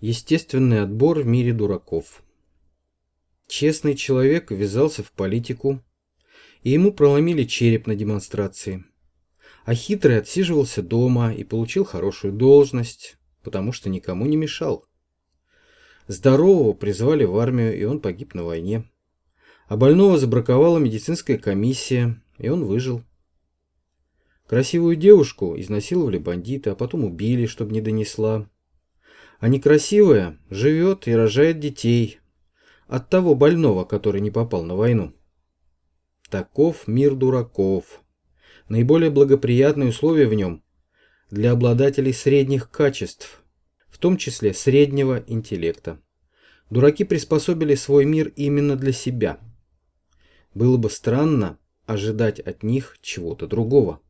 Естественный отбор в мире дураков. Честный человек ввязался в политику, и ему проломили череп на демонстрации. А хитрый отсиживался дома и получил хорошую должность, потому что никому не мешал. Здорового призвали в армию, и он погиб на войне. А больного забраковала медицинская комиссия, и он выжил. Красивую девушку изнасиловали бандиты, а потом убили, чтобы не донесла. А некрасивая живет и рожает детей от того больного, который не попал на войну. Таков мир дураков. Наиболее благоприятные условия в нем для обладателей средних качеств, в том числе среднего интеллекта. Дураки приспособили свой мир именно для себя. Было бы странно ожидать от них чего-то другого.